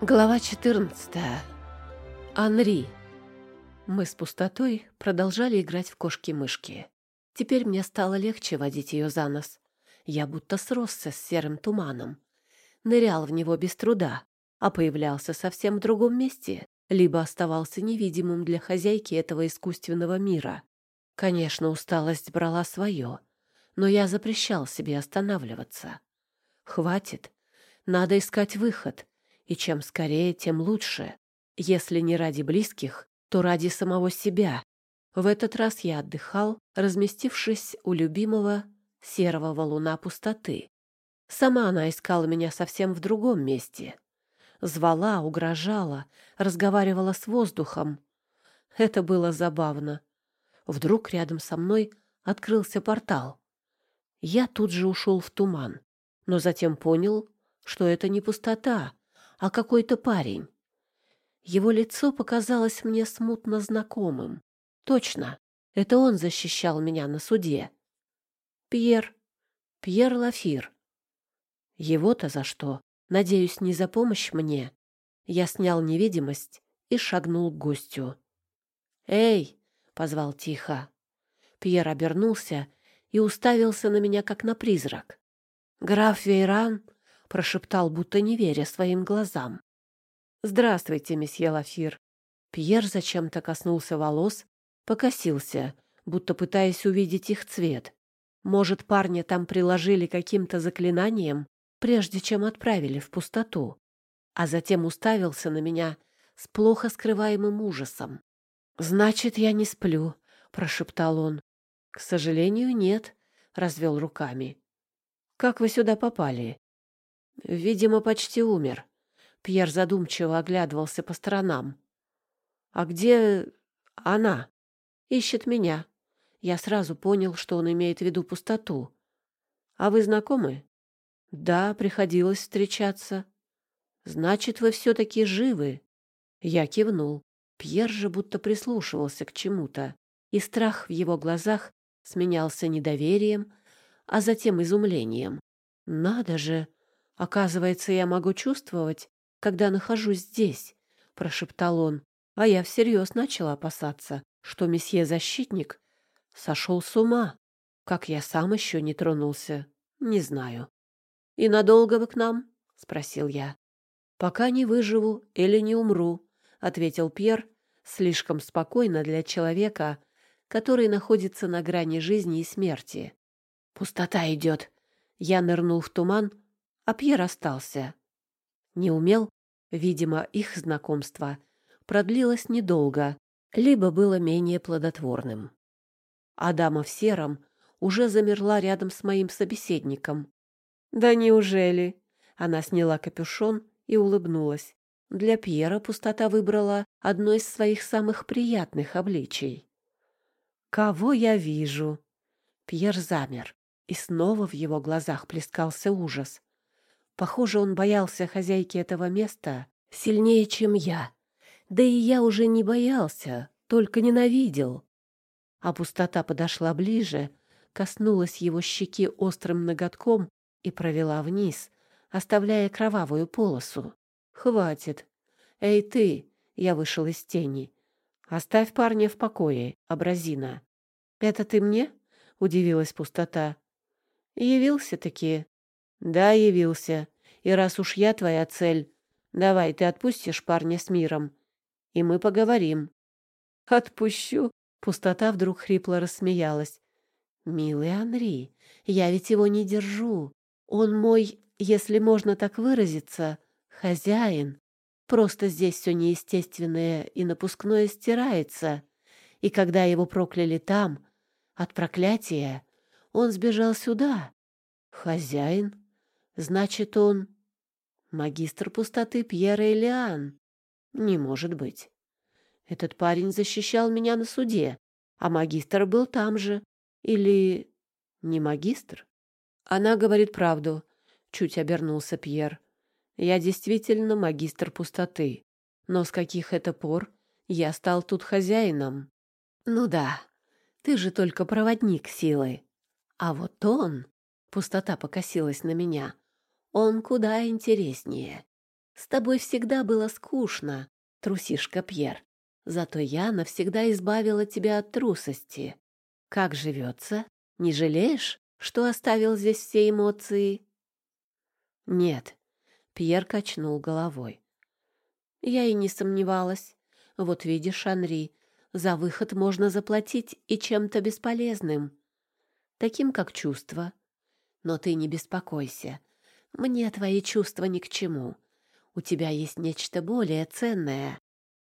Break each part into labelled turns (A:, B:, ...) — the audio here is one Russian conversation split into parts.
A: Глава 14. Анри. Мы с пустотой продолжали играть в кошки-мышки. Теперь мне стало легче водить ее за нос. Я будто сросся с серым туманом. Нырял в него без труда, а появлялся совсем в другом месте, либо оставался невидимым для хозяйки этого искусственного мира. Конечно, усталость брала свое, но я запрещал себе останавливаться. Хватит. Надо искать выход — и чем скорее, тем лучше. Если не ради близких, то ради самого себя. В этот раз я отдыхал, разместившись у любимого серого валуна пустоты. Сама она искала меня совсем в другом месте. Звала, угрожала, разговаривала с воздухом. Это было забавно. Вдруг рядом со мной открылся портал. Я тут же ушел в туман, но затем понял, что это не пустота, а какой-то парень. Его лицо показалось мне смутно знакомым. Точно, это он защищал меня на суде. Пьер, Пьер Лафир. Его-то за что? Надеюсь, не за помощь мне. Я снял невидимость и шагнул к гостю. «Эй!» — позвал тихо. Пьер обернулся и уставился на меня, как на призрак. «Граф Вейран — прошептал, будто не веря своим глазам. «Здравствуйте, месье Лафир». Пьер зачем-то коснулся волос, покосился, будто пытаясь увидеть их цвет. Может, парня там приложили каким-то заклинанием, прежде чем отправили в пустоту, а затем уставился на меня с плохо скрываемым ужасом. «Значит, я не сплю», — прошептал он. «К сожалению, нет», — развел руками. «Как вы сюда попали?» Видимо, почти умер. Пьер задумчиво оглядывался по сторонам. А где она? Ищет меня. Я сразу понял, что он имеет в виду пустоту. А вы знакомы? Да, приходилось встречаться. Значит, вы все-таки живы. Я кивнул. Пьер же будто прислушивался к чему-то, и страх в его глазах сменялся недоверием, а затем изумлением. Надо же! Оказывается, я могу чувствовать, когда нахожусь здесь, прошептал он, а я всерьез начала опасаться, что месье защитник сошел с ума. Как я сам еще не тронулся, не знаю. И надолго вы к нам? спросил я. Пока не выживу или не умру, ответил Пьер, слишком спокойно для человека, который находится на грани жизни и смерти. Пустота идет. Я нырнул в туман, а Пьер остался. Не умел, видимо, их знакомство продлилось недолго, либо было менее плодотворным. А дама в сером уже замерла рядом с моим собеседником. «Да неужели?» Она сняла капюшон и улыбнулась. Для Пьера пустота выбрала одно из своих самых приятных обличий. «Кого я вижу?» Пьер замер, и снова в его глазах плескался ужас. Похоже, он боялся хозяйки этого места сильнее, чем я. Да и я уже не боялся, только ненавидел. А пустота подошла ближе, коснулась его щеки острым ноготком и провела вниз, оставляя кровавую полосу. «Хватит! Эй, ты!» — я вышел из тени. «Оставь парня в покое, абразина». «Это ты мне?» — удивилась пустота. «Явился-таки да, явился. И раз уж я твоя цель, давай ты отпустишь парня с миром, и мы поговорим. Отпущу. Пустота вдруг хрипло рассмеялась. Милый Анри, я ведь его не держу. Он мой, если можно так выразиться, хозяин. Просто здесь все неестественное и напускное стирается. И когда его прокляли там, от проклятия, он сбежал сюда. Хозяин? Значит, он магистр пустоты Пьера Элиан. Не может быть. Этот парень защищал меня на суде, а магистр был там же. Или не магистр? Она говорит правду, чуть обернулся Пьер. Я действительно магистр пустоты. Но с каких это пор я стал тут хозяином? Ну да, ты же только проводник силы. А вот он... Пустота покосилась на меня. Он куда интереснее. С тобой всегда было скучно, трусишка Пьер. Зато я навсегда избавила тебя от трусости. Как живется? Не жалеешь, что оставил здесь все эмоции? Нет. Пьер качнул головой. Я и не сомневалась. Вот видишь, Анри, за выход можно заплатить и чем-то бесполезным, таким как чувства. Но ты не беспокойся. Мне твои чувства ни к чему. У тебя есть нечто более ценное.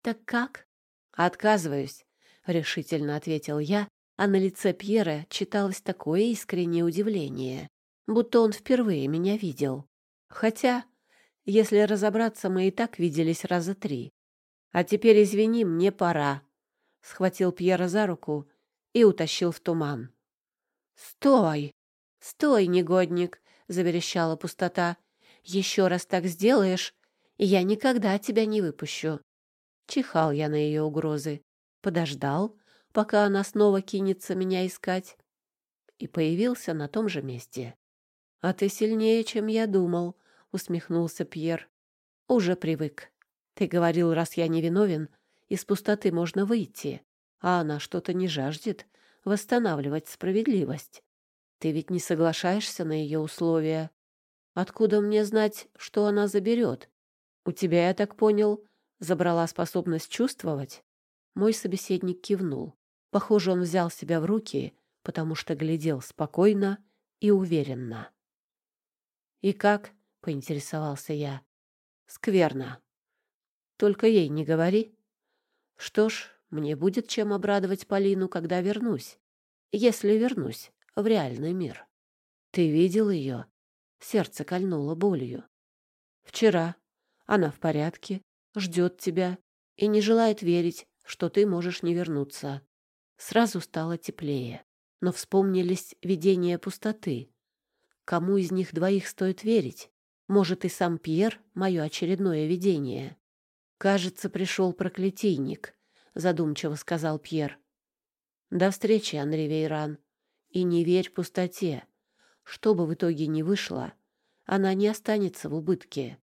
A: Так как? Отказываюсь, решительно ответил я, а на лице Пьера читалось такое искреннее удивление, будто он впервые меня видел. Хотя, если разобраться, мы и так виделись раза три. А теперь извини, мне пора. Схватил Пьера за руку и утащил в туман. Стой! Стой, негодник! Заверещала пустота. Еще раз так сделаешь, и я никогда тебя не выпущу. Чихал я на ее угрозы, подождал, пока она снова кинется меня искать, и появился на том же месте. — А ты сильнее, чем я думал, — усмехнулся Пьер. — Уже привык. Ты говорил, раз я не виновен, из пустоты можно выйти, а она что-то не жаждет восстанавливать справедливость. Ты ведь не соглашаешься на ее условия. Откуда мне знать, что она заберет? У тебя, я так понял, забрала способность чувствовать? Мой собеседник кивнул. Похоже, он взял себя в руки, потому что глядел спокойно и уверенно. «И как?» — поинтересовался я. «Скверно. Только ей не говори. Что ж, мне будет чем обрадовать Полину, когда вернусь. Если вернусь в реальный мир. Ты видел ее?» Сердце кольнуло болью. «Вчера. Она в порядке, ждет тебя и не желает верить, что ты можешь не вернуться. Сразу стало теплее, но вспомнились видения пустоты. Кому из них двоих стоит верить? Может, и сам Пьер — мое очередное видение? «Кажется, пришел проклятийник», — задумчиво сказал Пьер. «До встречи, Анри Вейран. И не верь пустоте. Что бы в итоге ни вышло, она не останется в убытке».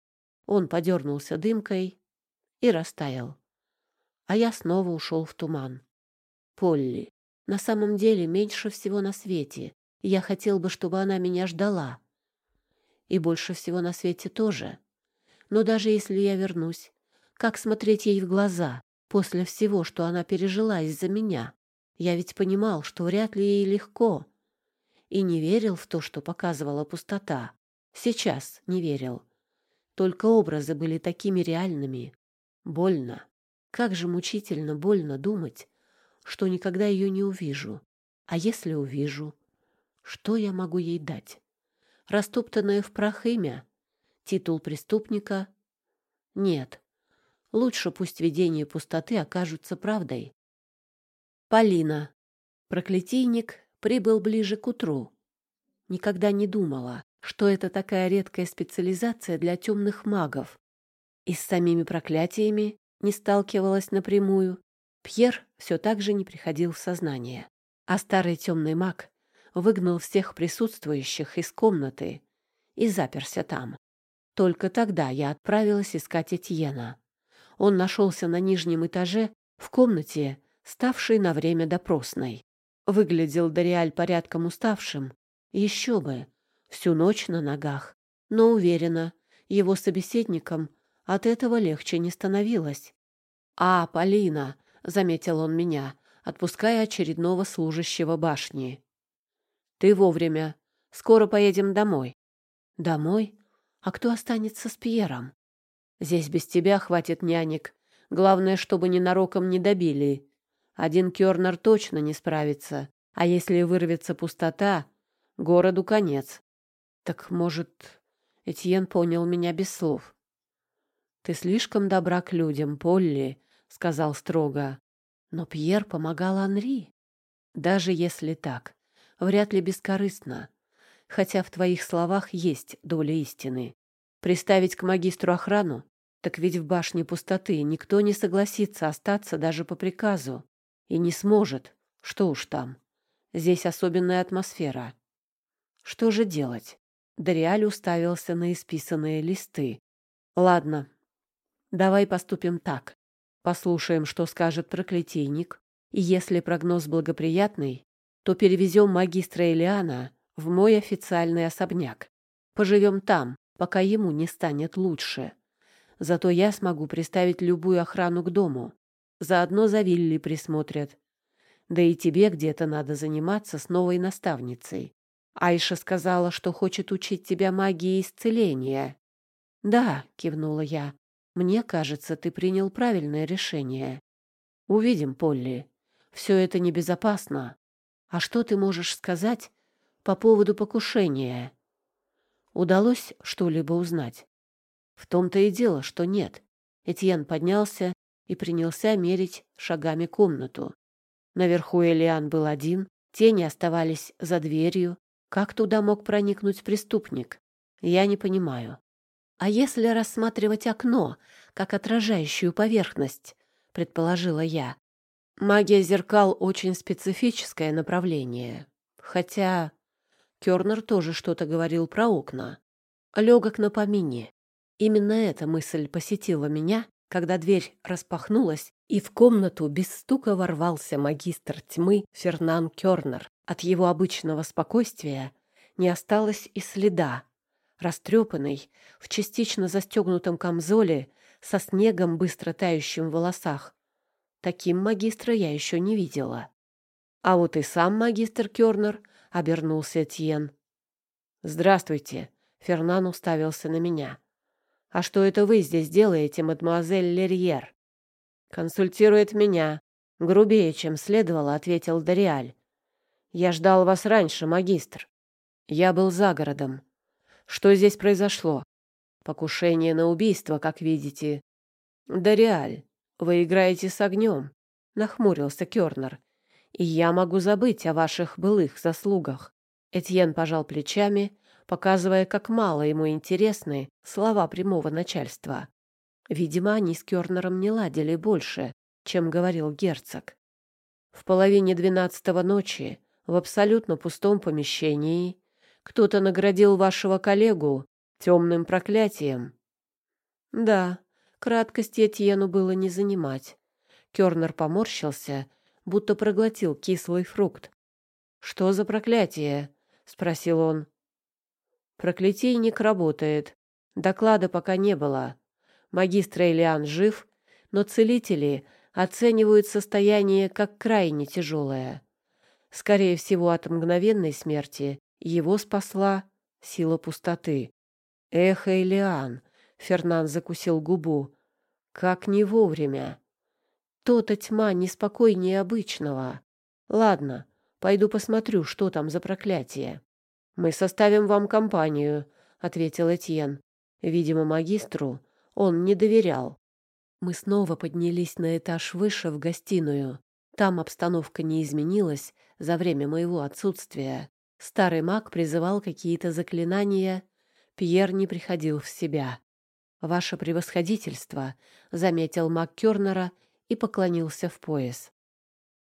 A: Он подернулся дымкой и растаял. А я снова ушел в туман. Полли. На самом деле меньше всего на свете. Я хотел бы, чтобы она меня ждала. И больше всего на свете тоже. Но даже если я вернусь, как смотреть ей в глаза после всего, что она пережила из-за меня? Я ведь понимал, что вряд ли ей легко. И не верил в то, что показывала пустота. Сейчас не верил. Только образы были такими реальными. Больно. Как же мучительно больно думать, что никогда ее не увижу. А если увижу, что я могу ей дать? Растоптанное в прах имя? Титул преступника? Нет. Лучше пусть видения пустоты окажутся правдой. Полина. Проклятийник прибыл ближе к утру. Никогда не думала, что это такая редкая специализация для темных магов. И с самими проклятиями не сталкивалась напрямую. Пьер все так же не приходил в сознание. А старый темный маг выгнал всех присутствующих из комнаты и заперся там. Только тогда я отправилась искать Этьена. Он нашелся на нижнем этаже в комнате, ставшей на время допросной. Выглядел Дориаль порядком уставшим. Еще бы, всю ночь на ногах. Но уверена, его собеседникам от этого легче не становилось. «А, Полина!» — заметил он меня, отпуская очередного служащего башни. «Ты вовремя. Скоро поедем домой». «Домой? А кто останется с Пьером?» «Здесь без тебя хватит нянек. Главное, чтобы ненароком не добили. Один Кёрнер точно не справится. А если вырвется пустота, городу конец». «Так, может...» Этьен понял меня без слов. «Ты слишком добра к людям, Полли», — сказал строго. Но Пьер помогал Анри. Даже если так, вряд ли бескорыстно. Хотя в твоих словах есть доля истины. Приставить к магистру охрану? Так ведь в башне пустоты никто не согласится остаться даже по приказу. И не сможет. Что уж там. Здесь особенная атмосфера. Что же делать? Дориаль уставился на исписанные листы. Ладно, Давай поступим так. Послушаем, что скажет проклятийник, и если прогноз благоприятный, то перевезем магистра Элиана в мой официальный особняк. Поживем там, пока ему не станет лучше. Зато я смогу приставить любую охрану к дому. Заодно за Вилли присмотрят. Да и тебе где-то надо заниматься с новой наставницей. Айша сказала, что хочет учить тебя магии исцеления. Да, кивнула я. Мне кажется, ты принял правильное решение. Увидим, Полли. Все это небезопасно. А что ты можешь сказать по поводу покушения? Удалось что-либо узнать? В том-то и дело, что нет. Этьен поднялся и принялся мерить шагами комнату. Наверху Элиан был один, тени оставались за дверью. Как туда мог проникнуть преступник? Я не понимаю. А если рассматривать окно, как отражающую поверхность, предположила я. Магия зеркал очень специфическое направление. Хотя Кёрнер тоже что-то говорил про окна. Легок на помине. Именно эта мысль посетила меня, когда дверь распахнулась, и в комнату без стука ворвался магистр тьмы Фернан Кёрнер. От его обычного спокойствия не осталось и следа. Растрепанный, в частично застегнутом камзоле, со снегом, быстро тающим в волосах. Таким магистра я еще не видела. А вот и сам магистр Кёрнер обернулся Тьен. «Здравствуйте», — Фернан уставился на меня. «А что это вы здесь делаете, мадемуазель Лерьер?» «Консультирует меня. Грубее, чем следовало», — ответил Дориаль. «Я ждал вас раньше, магистр. Я был за городом. Что здесь произошло?» «Покушение на убийство, как видите». «Дориаль, вы играете с огнем», — нахмурился Кёрнер. «И я могу забыть о ваших былых заслугах». Этьен пожал плечами, показывая, как мало ему интересны слова прямого начальства. Видимо, они с Кёрнером не ладили больше, чем говорил герцог. В половине двенадцатого ночи в абсолютно пустом помещении кто-то наградил вашего коллегу темным проклятием. Да, краткость Этьену было не занимать. Кёрнер поморщился, будто проглотил кислый фрукт. «Что за проклятие?» — спросил он. Проклятийник работает. Доклада пока не было. Магистр Элиан жив, но целители оценивают состояние как крайне тяжелое. Скорее всего, от мгновенной смерти его спасла сила пустоты. Эх, Элиан! Фернан закусил губу. Как не вовремя. То-то тьма неспокойнее обычного. Ладно, пойду посмотрю, что там за проклятие. «Мы составим вам компанию», — ответил Этьен. Видимо, магистру он не доверял. Мы снова поднялись на этаж выше, в гостиную. Там обстановка не изменилась за время моего отсутствия. Старый маг призывал какие-то заклинания. Пьер не приходил в себя. «Ваше превосходительство», — заметил маг Кёрнера и поклонился в пояс.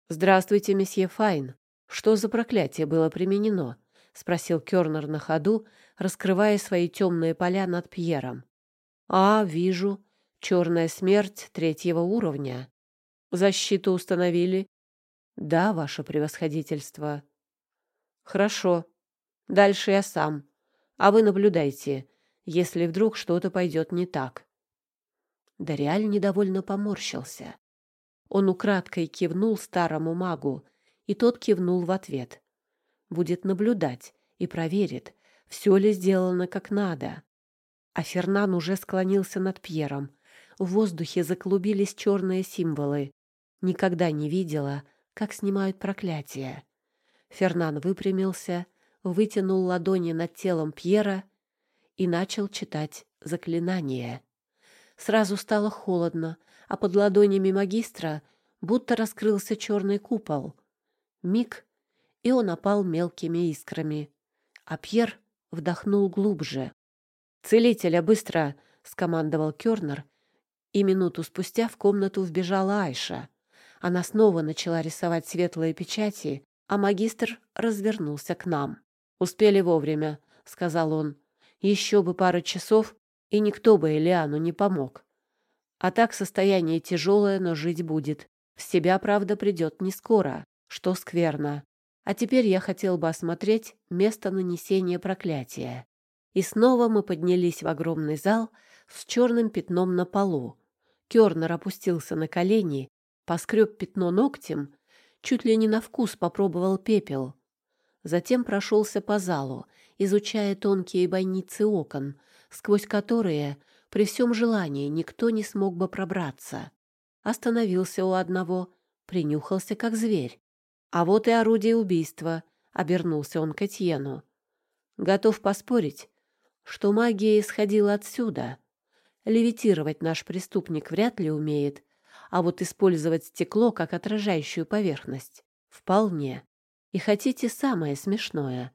A: «Здравствуйте, месье Файн. Что за проклятие было применено?» — спросил Кёрнер на ходу, раскрывая свои темные поля над Пьером. «А, вижу. Черная смерть третьего уровня. Защиту установили?» «Да, ваше превосходительство». «Хорошо. Дальше я сам. А вы наблюдайте, если вдруг что-то пойдет не так». Дориаль недовольно поморщился. Он украдкой кивнул старому магу, и тот кивнул в ответ будет наблюдать и проверит, все ли сделано как надо. А Фернан уже склонился над Пьером. В воздухе заклубились черные символы. Никогда не видела, как снимают проклятие. Фернан выпрямился, вытянул ладони над телом Пьера и начал читать заклинание. Сразу стало холодно, а под ладонями магистра будто раскрылся черный купол. Миг, и он опал мелкими искрами. А Пьер вдохнул глубже. «Целителя, быстро!» — скомандовал Кёрнер, и минуту спустя в комнату вбежала Айша. Она снова начала рисовать светлые печати, а магистр развернулся к нам. «Успели вовремя», — сказал он. «Еще бы пара часов, и никто бы Элиану не помог. А так состояние тяжелое, но жить будет. В себя, правда, придет не скоро, что скверно. А теперь я хотел бы осмотреть место нанесения проклятия. И снова мы поднялись в огромный зал с черным пятном на полу. Кернер опустился на колени, поскреб пятно ногтем, чуть ли не на вкус попробовал пепел. Затем прошелся по залу, изучая тонкие бойницы окон, сквозь которые при всем желании никто не смог бы пробраться. Остановился у одного, принюхался как зверь. А вот и орудие убийства, обернулся он к Этьену. Готов поспорить, что магия исходила отсюда. Левитировать наш преступник вряд ли умеет, а вот использовать стекло как отражающую поверхность вполне. И хотите самое смешное?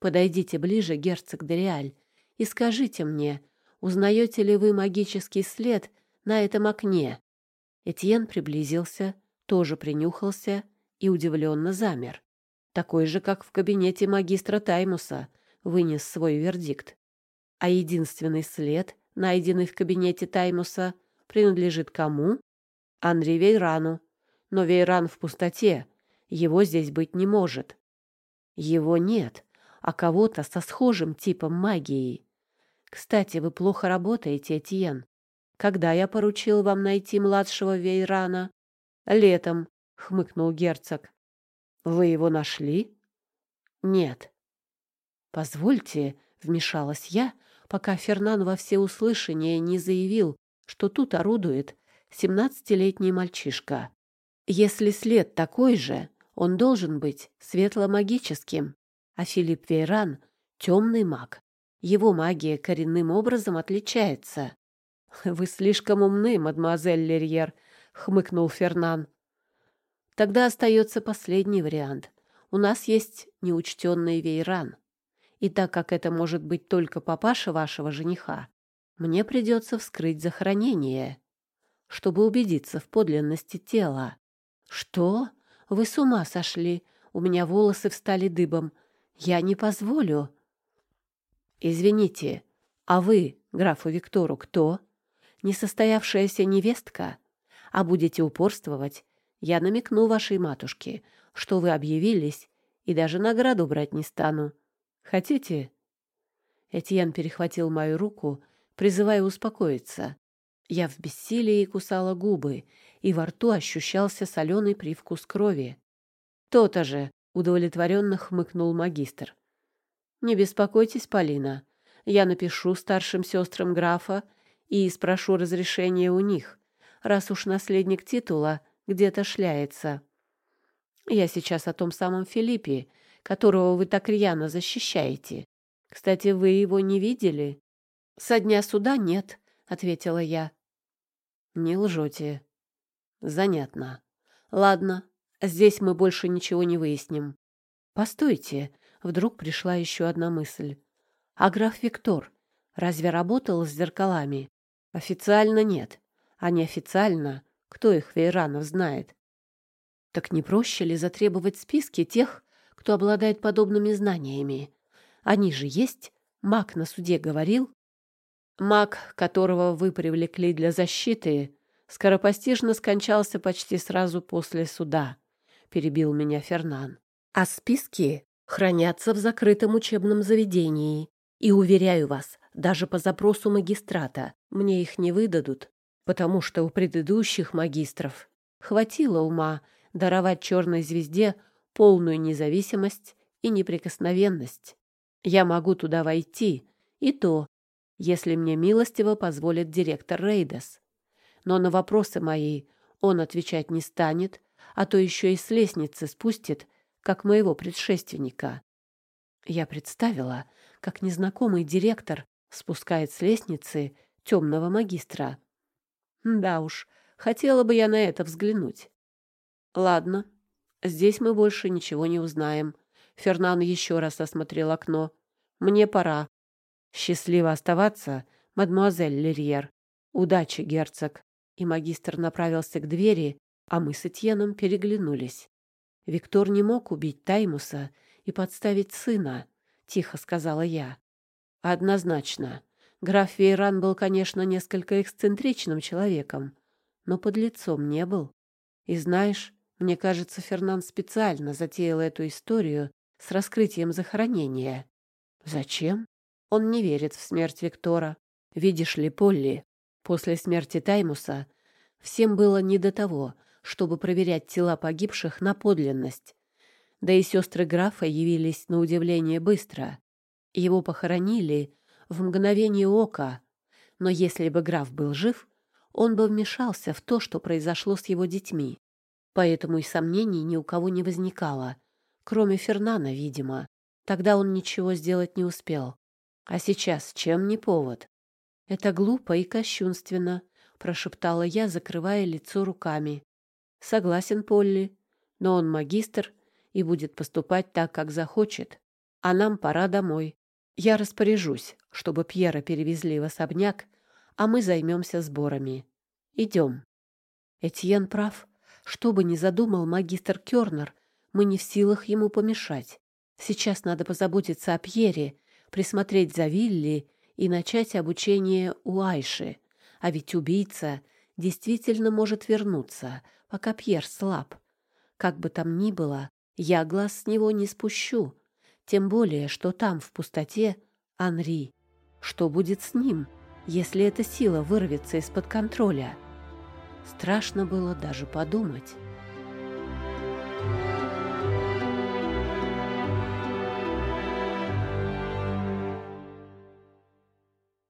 A: Подойдите ближе, герцог Дориаль, и скажите мне, узнаете ли вы магический след на этом окне? Этьен приблизился, тоже принюхался и удивленно замер. Такой же, как в кабинете магистра Таймуса, вынес свой вердикт. А единственный след, найденный в кабинете Таймуса, принадлежит кому? Анри Вейрану. Но Вейран в пустоте. Его здесь быть не может. Его нет, а кого-то со схожим типом магии. Кстати, вы плохо работаете, Этьен. Когда я поручил вам найти младшего Вейрана? Летом, хмыкнул герцог. Вы его нашли? Нет. Позвольте, вмешалась я, пока Фернан во всеуслышание не заявил, что тут орудует семнадцатилетний мальчишка. Если след такой же, он должен быть светломагическим, а Филипп Вейран — темный маг. Его магия коренным образом отличается. — Вы слишком умны, мадемуазель Лерьер, — хмыкнул Фернан. — Тогда остается последний вариант. У нас есть неучтенный Вейран. И так как это может быть только папаша вашего жениха, мне придется вскрыть захоронение, чтобы убедиться в подлинности тела. Что? Вы с ума сошли? У меня волосы встали дыбом. Я не позволю. Извините, а вы, графу Виктору, кто? Несостоявшаяся невестка? А будете упорствовать? Я намекну вашей матушке, что вы объявились, и даже награду брать не стану. Хотите?» Этьен перехватил мою руку, призывая успокоиться. Я в бессилии кусала губы, и во рту ощущался соленый привкус крови. «То-то же!» — удовлетворенно хмыкнул магистр. «Не беспокойтесь, Полина. Я напишу старшим сестрам графа и спрошу разрешения у них, раз уж наследник титула где-то шляется. Я сейчас о том самом Филиппе, которого вы так рьяно защищаете. Кстати, вы его не видели? Со дня суда нет, ответила я. Не лжете. Занятно. Ладно, здесь мы больше ничего не выясним. Постойте, вдруг пришла еще одна мысль. А граф Виктор разве работал с зеркалами? Официально нет, а неофициально кто их Вейранов знает? Так не проще ли затребовать списки тех, кто обладает подобными знаниями. Они же есть. Маг на суде говорил. Маг, которого вы привлекли для защиты, скоропостижно скончался почти сразу после суда, перебил меня Фернан. А списки хранятся в закрытом учебном заведении. И уверяю вас, даже по запросу магистрата мне их не выдадут, потому что у предыдущих магистров хватило ума даровать черной звезде полную независимость и неприкосновенность. Я могу туда войти, и то, если мне милостиво позволит директор Рейдес. Но на вопросы мои он отвечать не станет, а то еще и с лестницы спустит, как моего предшественника. Я представила, как незнакомый директор спускает с лестницы темного магистра. Да уж, хотела бы я на это взглянуть. Ладно, Здесь мы больше ничего не узнаем. Фернан еще раз осмотрел окно. Мне пора. Счастливо оставаться, мадемуазель Лерьер. Удачи, герцог. И магистр направился к двери, а мы с Этьеном переглянулись. Виктор не мог убить Таймуса и подставить сына, тихо сказала я. Однозначно. Граф Вейран был, конечно, несколько эксцентричным человеком, но под лицом не был. И знаешь, мне кажется, Фернан специально затеял эту историю с раскрытием захоронения. Зачем? Он не верит в смерть Виктора. Видишь ли, Полли, после смерти Таймуса всем было не до того, чтобы проверять тела погибших на подлинность. Да и сестры графа явились на удивление быстро. Его похоронили в мгновение ока. Но если бы граф был жив, он бы вмешался в то, что произошло с его детьми. Поэтому и сомнений ни у кого не возникало, кроме Фернана, видимо. Тогда он ничего сделать не успел. А сейчас чем не повод? Это глупо и кощунственно, прошептала я, закрывая лицо руками. Согласен, Полли, но он магистр и будет поступать так, как захочет. А нам пора домой. Я распоряжусь, чтобы Пьера перевезли в особняк, а мы займемся сборами. Идем. Этьен прав. Что бы ни задумал магистр Кёрнер, мы не в силах ему помешать. Сейчас надо позаботиться о Пьере, присмотреть за Вилли и начать обучение у Айши. А ведь убийца действительно может вернуться, пока Пьер слаб. Как бы там ни было, я глаз с него не спущу. Тем более, что там, в пустоте, Анри. Что будет с ним, если эта сила вырвется из-под контроля? Страшно было даже подумать.